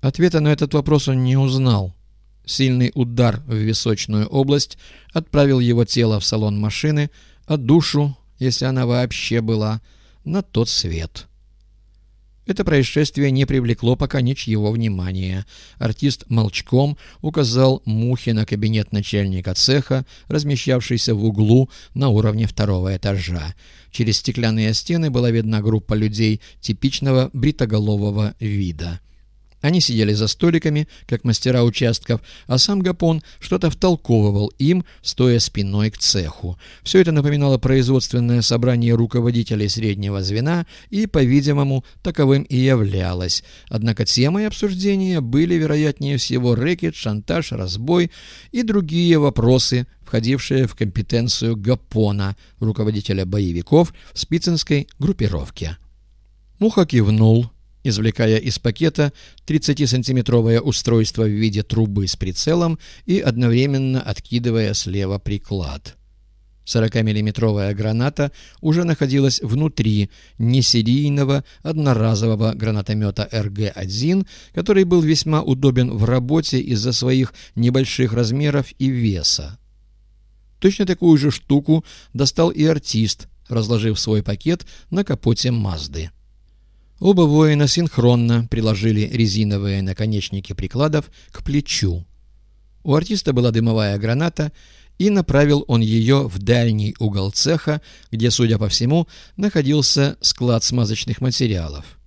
Ответа на этот вопрос он не узнал. Сильный удар в височную область отправил его тело в салон машины, а душу, если она вообще была, на тот свет. Это происшествие не привлекло пока ничьего внимания. Артист молчком указал Мухе на кабинет начальника цеха, размещавшийся в углу на уровне второго этажа. Через стеклянные стены была видна группа людей типичного бритоголового вида. Они сидели за столиками, как мастера участков, а сам Гапон что-то втолковывал им, стоя спиной к цеху. Все это напоминало производственное собрание руководителей среднего звена и, по-видимому, таковым и являлось. Однако темой обсуждения были, вероятнее всего, рэкет, шантаж, разбой и другие вопросы, входившие в компетенцию Гапона, руководителя боевиков в спицинской группировке. Муха кивнул извлекая из пакета 30-сантиметровое устройство в виде трубы с прицелом и одновременно откидывая слева приклад. 40-миллиметровая граната уже находилась внутри несерийного одноразового гранатомета РГ-1, который был весьма удобен в работе из-за своих небольших размеров и веса. Точно такую же штуку достал и артист, разложив свой пакет на капоте Мазды. Оба воина синхронно приложили резиновые наконечники прикладов к плечу. У артиста была дымовая граната, и направил он ее в дальний угол цеха, где, судя по всему, находился склад смазочных материалов.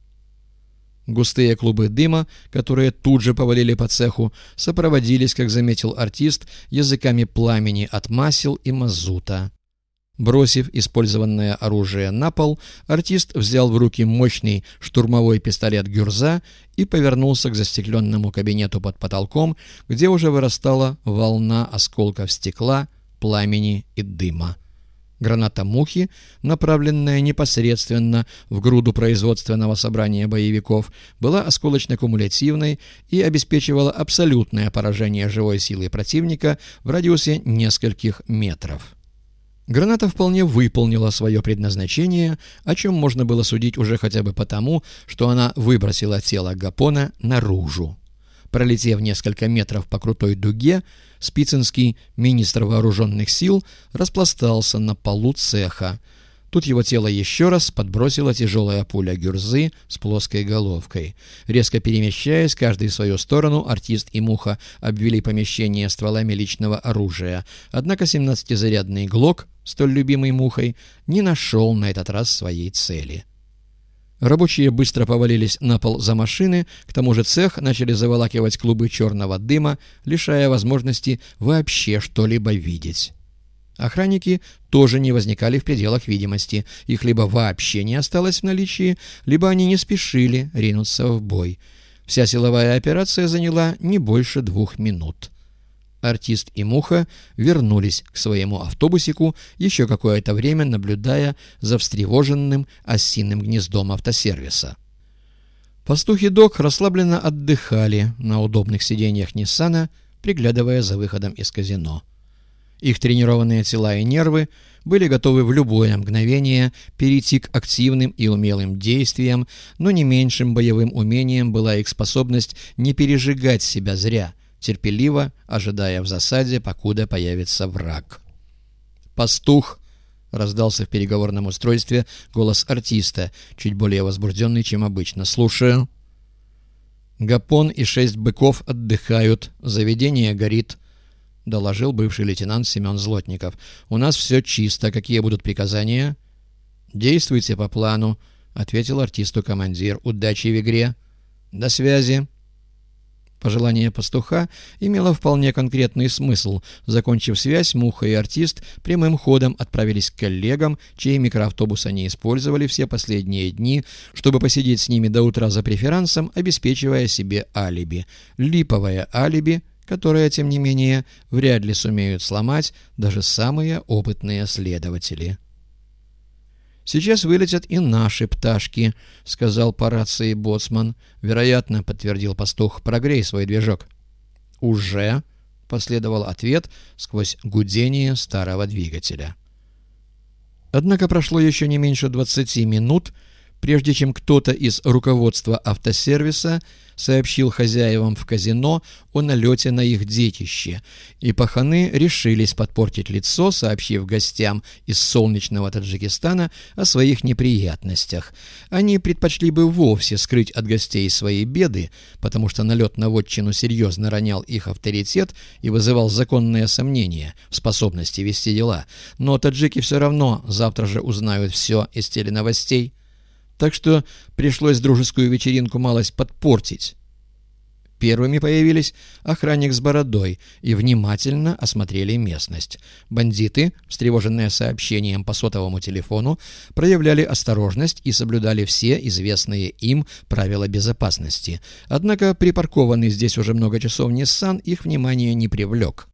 Густые клубы дыма, которые тут же повалили по цеху, сопроводились, как заметил артист, языками пламени от масел и мазута. Бросив использованное оружие на пол, артист взял в руки мощный штурмовой пистолет «Гюрза» и повернулся к застекленному кабинету под потолком, где уже вырастала волна осколков стекла, пламени и дыма. Граната «Мухи», направленная непосредственно в груду производственного собрания боевиков, была осколочно-кумулятивной и обеспечивала абсолютное поражение живой силы противника в радиусе нескольких метров. Граната вполне выполнила свое предназначение, о чем можно было судить уже хотя бы потому, что она выбросила тело Гапона наружу. Пролетев несколько метров по крутой дуге, Спицинский министр вооруженных сил распластался на полу цеха, Тут его тело еще раз подбросила тяжелая пуля гюрзы с плоской головкой. Резко перемещаясь, каждый в свою сторону, артист и муха обвели помещение стволами личного оружия. Однако 17-зарядный глок, столь любимый мухой, не нашел на этот раз своей цели. Рабочие быстро повалились на пол за машины, к тому же цех начали заволакивать клубы черного дыма, лишая возможности вообще что-либо видеть. Охранники тоже не возникали в пределах видимости. Их либо вообще не осталось в наличии, либо они не спешили ринуться в бой. Вся силовая операция заняла не больше двух минут. Артист и Муха вернулись к своему автобусику, еще какое-то время наблюдая за встревоженным осиным гнездом автосервиса. Пастухи Док расслабленно отдыхали на удобных сиденьях Ниссана, приглядывая за выходом из казино. Их тренированные тела и нервы были готовы в любое мгновение перейти к активным и умелым действиям, но не меньшим боевым умением была их способность не пережигать себя зря, терпеливо ожидая в засаде, покуда появится враг. «Пастух!» — раздался в переговорном устройстве голос артиста, чуть более возбужденный, чем обычно. «Слушаю». Гапон и шесть быков отдыхают, заведение горит. — доложил бывший лейтенант Семен Злотников. «У нас все чисто. Какие будут приказания?» «Действуйте по плану», — ответил артисту командир. «Удачи в игре». «До связи». Пожелание пастуха имело вполне конкретный смысл. Закончив связь, Муха и артист прямым ходом отправились к коллегам, чей микроавтобус они использовали все последние дни, чтобы посидеть с ними до утра за преферансом, обеспечивая себе алиби. Липовое алиби — которое, тем не менее, вряд ли сумеют сломать даже самые опытные следователи. «Сейчас вылетят и наши пташки», — сказал по рации боцман. «Вероятно», — подтвердил пастух, — «прогрей свой движок». «Уже?» — последовал ответ сквозь гудение старого двигателя. Однако прошло еще не меньше двадцати минут, прежде чем кто-то из руководства автосервиса сообщил хозяевам в казино о налете на их детище, и паханы решились подпортить лицо, сообщив гостям из солнечного Таджикистана о своих неприятностях. Они предпочли бы вовсе скрыть от гостей свои беды, потому что налет на вотчину серьезно ронял их авторитет и вызывал законные сомнения в способности вести дела. Но таджики все равно завтра же узнают все из теленовостей так что пришлось дружескую вечеринку малость подпортить. Первыми появились охранник с бородой и внимательно осмотрели местность. Бандиты, встревоженные сообщением по сотовому телефону, проявляли осторожность и соблюдали все известные им правила безопасности. Однако припаркованный здесь уже много часов Ниссан их внимание не привлек.